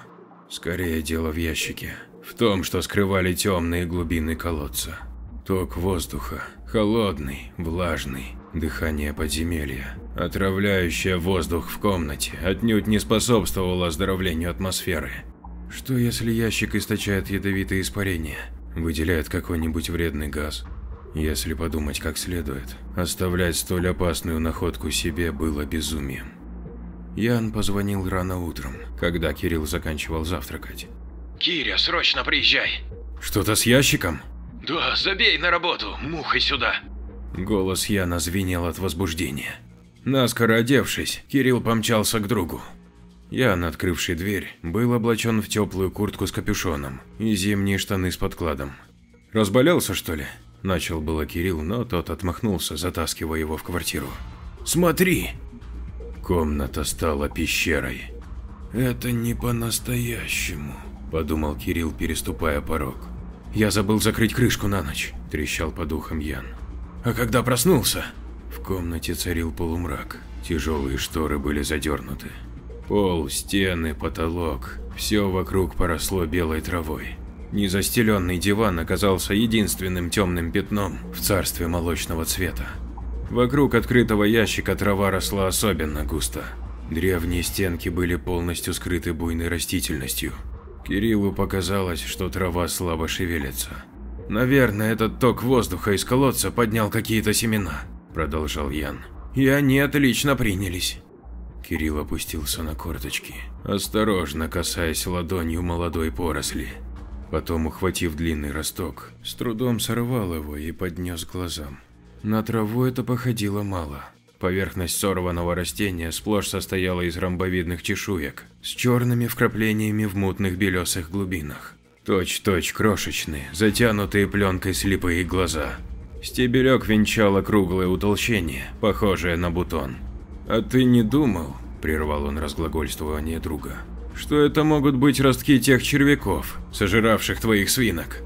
Скорее дело в ящике, в том, что скрывали темные глубины колодца. Ток воздуха, холодный, влажный, дыхание подземелья, отравляющее воздух в комнате, отнюдь не способствовало оздоровлению атмосферы. Что если ящик источает ядовитые испарения, выделяет какой-нибудь вредный газ? Если подумать как следует, оставлять столь опасную находку себе было безумием. Ян позвонил рано утром, когда Кирилл заканчивал завтракать. Киря, срочно приезжай. «Что-то с ящиком?» Да, забей на работу, мухой сюда. Голос Яна звенел от возбуждения. Наскоро одевшись, Кирилл помчался к другу. Ян, открывший дверь, был облачен в теплую куртку с капюшоном и зимние штаны с подкладом. «Разболелся, что ли?» – начал было Кирилл, но тот отмахнулся, затаскивая его в квартиру. «Смотри!» Комната стала пещерой. «Это не по-настоящему», – подумал Кирилл, переступая порог. «Я забыл закрыть крышку на ночь», – трещал по духам Ян. «А когда проснулся?» В комнате царил полумрак, тяжелые шторы были задернуты. Пол, стены, потолок – все вокруг поросло белой травой. Незастеленный диван оказался единственным темным пятном в царстве молочного цвета. Вокруг открытого ящика трава росла особенно густо. Древние стенки были полностью скрыты буйной растительностью. Кириллу показалось, что трава слабо шевелится. «Наверное, этот ток воздуха из колодца поднял какие-то семена», – продолжал Ян. «И они отлично принялись». Кирилл опустился на корточки, осторожно касаясь ладонью молодой поросли. Потом, ухватив длинный росток, с трудом сорвал его и поднес глазам. На траву это походило мало. Поверхность сорванного растения сплошь состояла из ромбовидных чешуек с черными вкраплениями в мутных белесых глубинах. Точь-точь крошечные, затянутые пленкой слепые глаза. Стебелек венчало круглое утолщение, похожее на бутон. «А ты не думал?» – прервал он разглагольствование друга что это могут быть ростки тех червяков, сожиравших твоих свинок.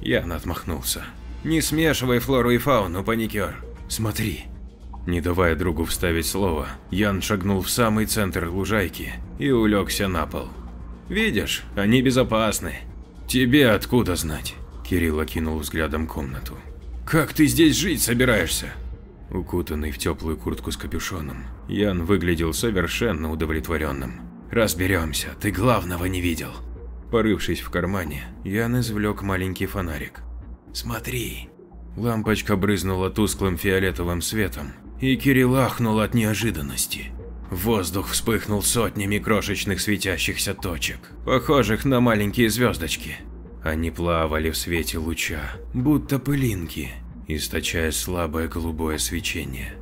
Ян отмахнулся. Не смешивай флору и фауну, паникер. Смотри. Не давая другу вставить слово, Ян шагнул в самый центр лужайки и улегся на пол. Видишь, они безопасны. Тебе откуда знать? Кирилл окинул взглядом комнату. Как ты здесь жить собираешься? Укутанный в теплую куртку с капюшоном, Ян выглядел совершенно удовлетворенным. Разберемся, ты главного не видел. Порывшись в кармане, Ян извлек маленький фонарик. Смотри. Лампочка брызнула тусклым фиолетовым светом, и Кирилл ахнул от неожиданности. Воздух вспыхнул сотнями крошечных светящихся точек, похожих на маленькие звездочки. Они плавали в свете луча, будто пылинки, источая слабое голубое свечение.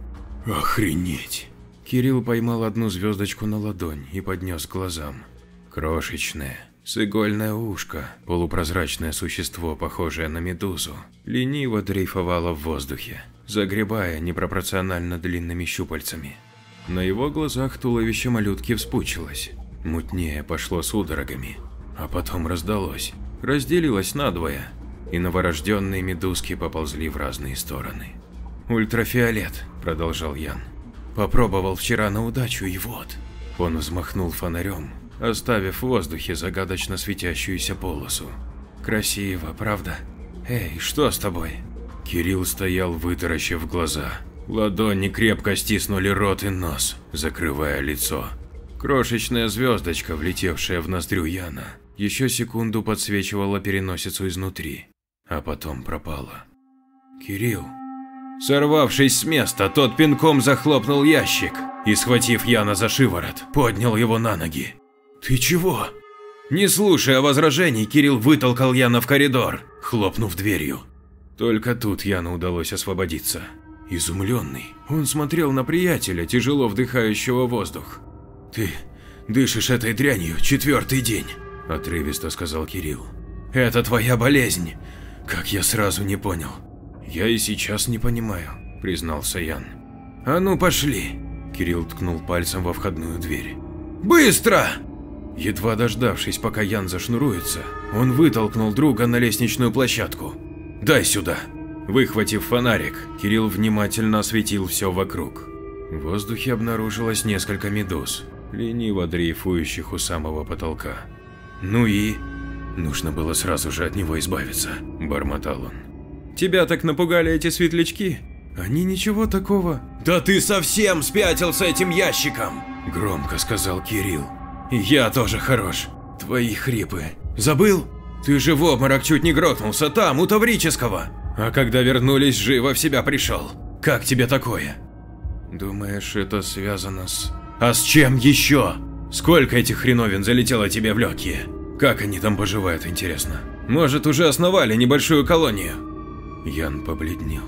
Охренеть! Кирилл поймал одну звездочку на ладонь и поднес к глазам. Крошечное, с игольное ушко, полупрозрачное существо, похожее на медузу, лениво дрейфовало в воздухе, загребая непропорционально длинными щупальцами. На его глазах туловище малютки вспучилось, мутнее пошло судорогами, а потом раздалось, разделилось надвое, и новорожденные медузки поползли в разные стороны. «Ультрафиолет», – продолжал Ян. Попробовал вчера на удачу и вот. Он взмахнул фонарем, оставив в воздухе загадочно светящуюся полосу. Красиво, правда? Эй, что с тобой? Кирилл стоял, вытаращив глаза. Ладони крепко стиснули рот и нос, закрывая лицо. Крошечная звездочка, влетевшая в ноздрю Яна, еще секунду подсвечивала переносицу изнутри, а потом пропала. «Кирилл», Сорвавшись с места, тот пинком захлопнул ящик и, схватив Яна за шиворот, поднял его на ноги. «Ты чего?» Не слушая возражений, Кирилл вытолкал Яна в коридор, хлопнув дверью. Только тут Яну удалось освободиться. Изумленный, он смотрел на приятеля, тяжело вдыхающего воздух. «Ты дышишь этой дрянью четвертый день», – отрывисто сказал Кирилл. Это твоя болезнь. Как я сразу не понял. Я и сейчас не понимаю, признался Ян. А ну пошли. Кирилл ткнул пальцем во входную дверь. Быстро! Едва дождавшись, пока Ян зашнуруется, он вытолкнул друга на лестничную площадку. «Дай сюда!» Выхватив фонарик, Кирилл внимательно осветил все вокруг. В воздухе обнаружилось несколько медуз, лениво дрейфующих у самого потолка. «Ну и?» «Нужно было сразу же от него избавиться», – бормотал он. «Тебя так напугали эти светлячки? Они ничего такого». «Да ты совсем спятил с этим ящиком!» – громко сказал Кирилл. «Я тоже хорош. Твои хрипы. Забыл? Ты же в обморок чуть не грохнулся там, у Таврического. А когда вернулись, живо в себя пришел. Как тебе такое?» «Думаешь, это связано с...» «А с чем еще? Сколько этих хреновин залетело тебе в легкие? Как они там поживают, интересно? Может, уже основали небольшую колонию?» Ян побледнел.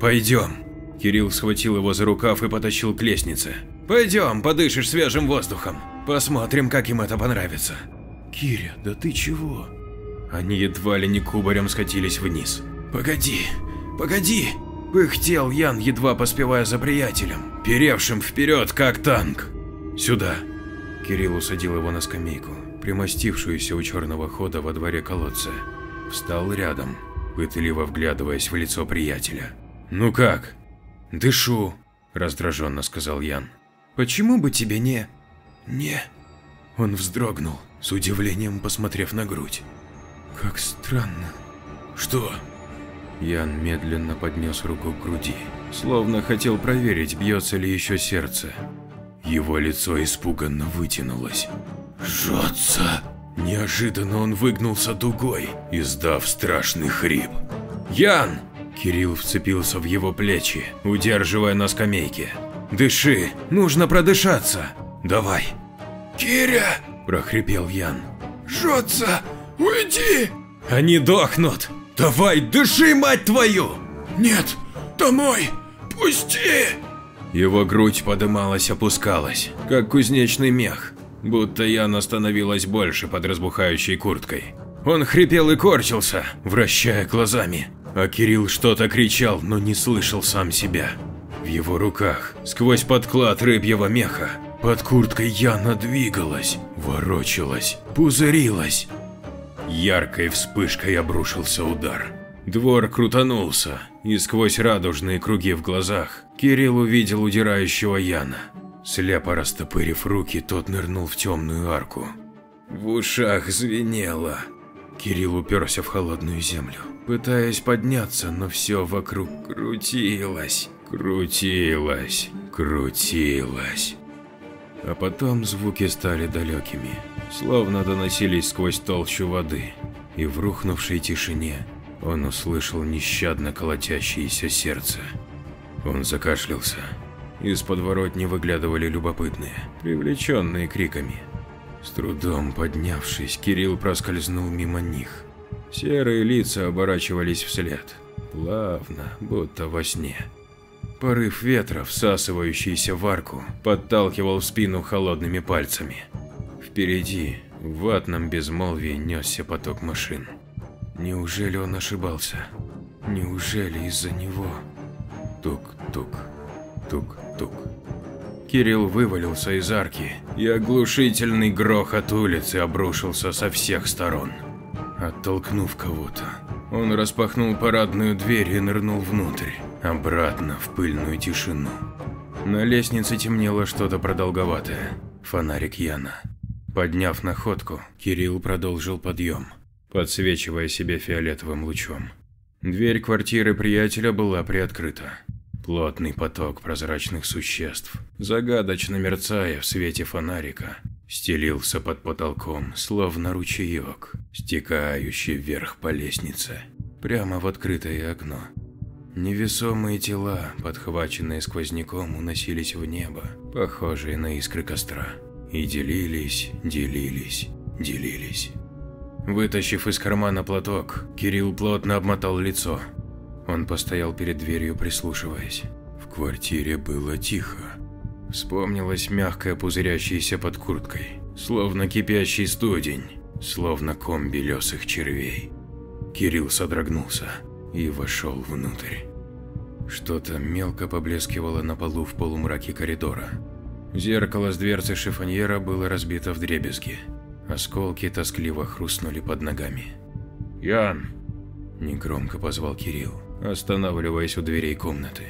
«Пойдем». Кирилл схватил его за рукав и потащил к лестнице. «Пойдем, подышишь свежим воздухом. Посмотрим, как им это понравится». «Киря, да ты чего?» Они едва ли не кубарем скатились вниз. «Погоди, погоди!» Пыхтел Ян, едва поспевая за приятелем, перевшим вперед, как танк. «Сюда!» Кирилл усадил его на скамейку, примостившуюся у черного хода во дворе колодца. Встал рядом, пытливо вглядываясь в лицо приятеля. «Ну как?» «Дышу», – раздраженно сказал Ян. «Почему бы тебе не...» «Не...» Он вздрогнул, с удивлением посмотрев на грудь. «Как странно». «Что?» Ян медленно поднес руку к груди, словно хотел проверить, бьется ли еще сердце. Его лицо испуганно вытянулось. «Жжется!» Неожиданно он выгнулся дугой, издав страшный хрип. «Ян!» Кирилл вцепился в его плечи, удерживая на скамейке. «Дыши, нужно продышаться! Давай!» «Киря!» – прохрипел Ян. «Жжется! Уйди!» «Они дохнут! Давай, дыши, мать твою!» «Нет, домой! Пусти!» Его грудь подымалась-опускалась, как кузнечный мех, будто Яна становилась больше под разбухающей курткой. Он хрипел и корчился, вращая глазами, а Кирилл что-то кричал, но не слышал сам себя. В его руках, сквозь подклад рыбьего меха, под курткой Яна двигалась, ворочалась, пузырилась. Яркой вспышкой обрушился удар. Двор крутанулся, и сквозь радужные круги в глазах Кирилл увидел удирающего Яна. Слепо растопырив руки, тот нырнул в темную арку. В ушах звенело. Кирилл уперся в холодную землю, пытаясь подняться, но все вокруг крутилось, крутилось, крутилось. А потом звуки стали далекими, словно доносились сквозь толщу воды, и в рухнувшей тишине он услышал нещадно колотящееся сердце. Он закашлялся. Из подворотни выглядывали любопытные, привлеченные криками. С трудом поднявшись, Кирилл проскользнул мимо них. Серые лица оборачивались вслед, плавно, будто во сне. Порыв ветра, всасывающийся в арку, подталкивал в спину холодными пальцами. Впереди, в ватном безмолвии, несся поток машин. Неужели он ошибался? Неужели из-за него? Тук-тук, тук-тук. Кирилл вывалился из арки, и оглушительный грохот улицы обрушился со всех сторон. Оттолкнув кого-то, он распахнул парадную дверь и нырнул внутрь, обратно в пыльную тишину. На лестнице темнело что-то продолговатое. Фонарик Яна. Подняв находку, Кирилл продолжил подъем, подсвечивая себе фиолетовым лучом. Дверь квартиры приятеля была приоткрыта. Плотный поток прозрачных существ, загадочно мерцая в свете фонарика, стелился под потолком, словно ручеек, стекающий вверх по лестнице, прямо в открытое окно. Невесомые тела, подхваченные сквозняком, уносились в небо, похожие на искры костра, и делились, делились, делились. Вытащив из кармана платок, Кирилл плотно обмотал лицо. Он постоял перед дверью, прислушиваясь. В квартире было тихо. Вспомнилось мягкое пузырящееся под курткой, словно кипящий студень. словно ком белесых червей. Кирилл содрогнулся и вошел внутрь. Что-то мелко поблескивало на полу в полумраке коридора. Зеркало с дверцы шифоньера было разбито в дребезги. Осколки тоскливо хрустнули под ногами. «Ян!» – негромко позвал Кирилл, останавливаясь у дверей комнаты.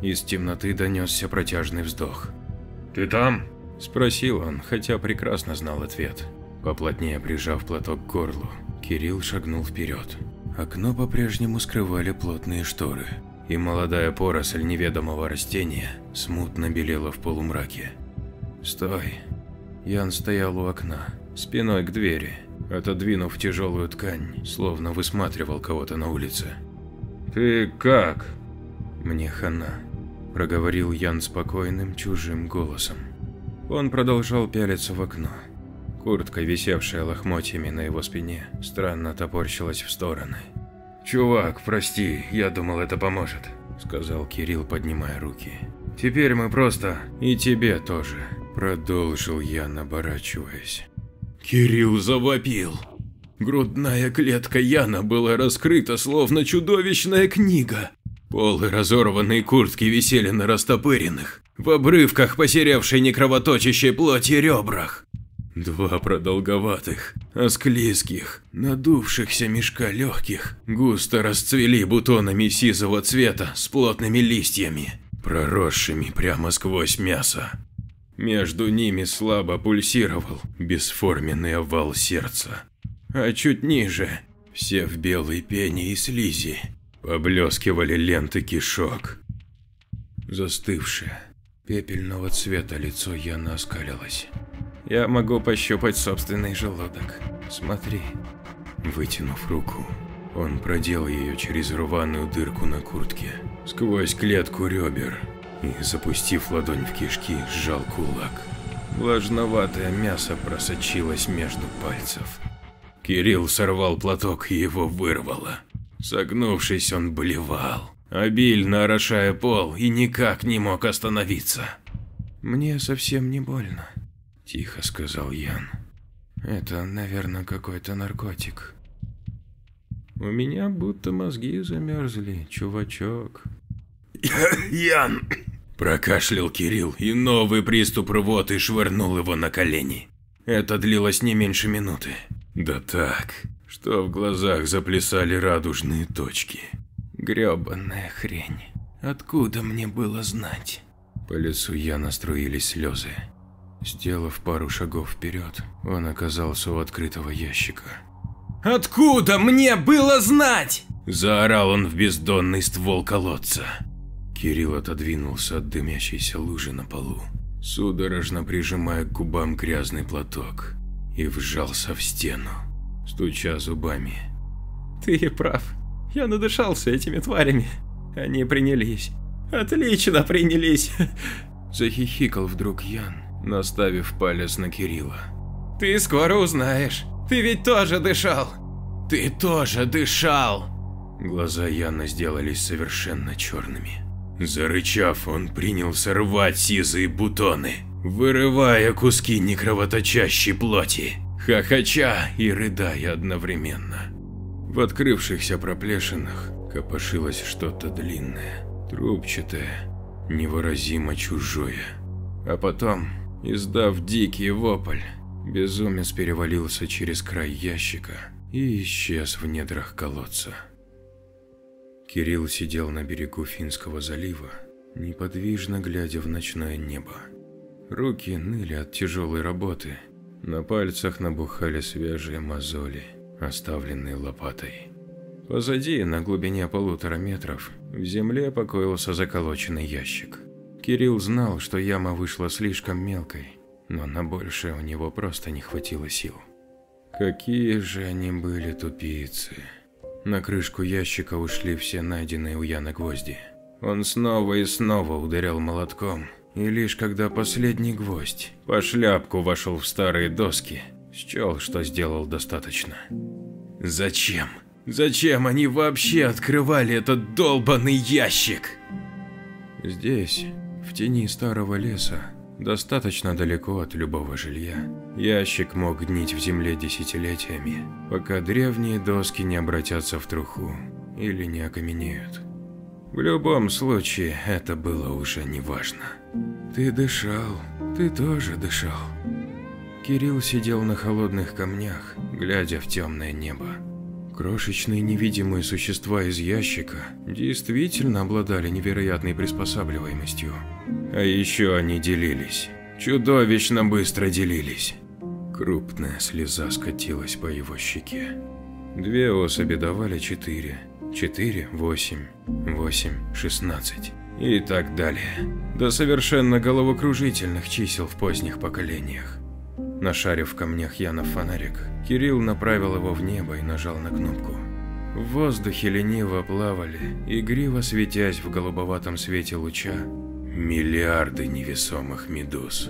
Из темноты донесся протяжный вздох. «Ты там?» – спросил он, хотя прекрасно знал ответ. Поплотнее прижав платок к горлу, Кирилл шагнул вперед. Окно по-прежнему скрывали плотные шторы, и молодая поросль неведомого растения смутно белела в полумраке. «Стой!» Ян стоял у окна, спиной к двери, отодвинув тяжелую ткань, словно высматривал кого-то на улице. «Ты как?» «Мне хана», – проговорил Ян спокойным, чужим голосом. Он продолжал пялиться в окно. Куртка, висевшая лохмотьями на его спине, странно топорщилась в стороны. «Чувак, прости, я думал, это поможет», – сказал Кирилл, поднимая руки. «Теперь мы просто…» «И тебе тоже», – продолжил Ян, оборачиваясь. Кирилл завопил. Грудная клетка Яна была раскрыта, словно чудовищная книга. Полы разорванной куртки висели на растопыренных, в обрывках посеревшей некровоточащей плоти ребрах. Два продолговатых, осклизких, надувшихся мешка легких густо расцвели бутонами сизого цвета с плотными листьями, проросшими прямо сквозь мясо. Между ними слабо пульсировал бесформенный овал сердца. А чуть ниже, все в белой пене и слизи, поблескивали ленты кишок. Застывшее, пепельного цвета лицо Яна оскалилось. Я могу пощупать собственный желудок. Смотри. Вытянув руку, он продел ее через рваную дырку на куртке, сквозь клетку ребер, и, запустив ладонь в кишки, сжал кулак. Влажноватое мясо просочилось между пальцев. Кирилл сорвал платок и его вырвало. Согнувшись, он блевал, обильно орошая пол и никак не мог остановиться. «Мне совсем не больно», – тихо сказал Ян. «Это, наверное, какой-то наркотик». «У меня будто мозги замерзли, чувачок». «Ян!» – прокашлял Кирилл, и новый приступ рвоты швырнул его на колени. Это длилось не меньше минуты. Да так, что в глазах заплясали радужные точки. Грёбаная хрень. Откуда мне было знать? По лицу Яна струились слезы. Сделав пару шагов вперед, он оказался у открытого ящика. «Откуда мне было знать?» – заорал он в бездонный ствол колодца. Кирилл отодвинулся от дымящейся лужи на полу, судорожно прижимая к губам грязный платок, и вжался в стену, стуча зубами. «Ты прав. Я надышался этими тварями. Они принялись. Отлично принялись!» Захихикал вдруг Ян, наставив палец на Кирилла. «Ты скоро узнаешь. Ты ведь тоже дышал!» «Ты тоже дышал!» Глаза Яна сделались совершенно черными. Зарычав, он принялся рвать сизые бутоны, вырывая куски некровоточащей плоти, хохоча и рыдая одновременно. В открывшихся проплешинах копошилось что-то длинное, трубчатое, невыразимо чужое. А потом, издав дикий вопль, безумец перевалился через край ящика и исчез в недрах колодца. Кирилл сидел на берегу Финского залива, неподвижно глядя в ночное небо. Руки ныли от тяжелой работы, на пальцах набухали свежие мозоли, оставленные лопатой. Позади, на глубине полутора метров, в земле покоился заколоченный ящик. Кирилл знал, что яма вышла слишком мелкой, но на большее у него просто не хватило сил. Какие же они были тупицы. На крышку ящика ушли все найденные у Яна гвозди. Он снова и снова ударял молотком, и лишь когда последний гвоздь по шляпку вошел в старые доски, счел, что сделал достаточно. Зачем? Зачем они вообще открывали этот долбанный ящик? Здесь, в тени старого леса, достаточно далеко от любого жилья. Ящик мог гнить в земле десятилетиями, пока древние доски не обратятся в труху или не окаменеют. В любом случае, это было уже неважно. Ты дышал, ты тоже дышал. Кирилл сидел на холодных камнях, глядя в темное небо. Крошечные невидимые существа из ящика действительно обладали невероятной приспосабливаемостью. А еще они делились. Чудовищно быстро делились. Крупная слеза скатилась по его щеке. Две особи давали четыре, четыре, восемь, восемь, шестнадцать и так далее. До совершенно головокружительных чисел в поздних поколениях. Нашарив в камнях Янов фонарик, Кирилл направил его в небо и нажал на кнопку. В воздухе лениво плавали, игриво светясь в голубоватом свете луча, миллиарды невесомых медуз.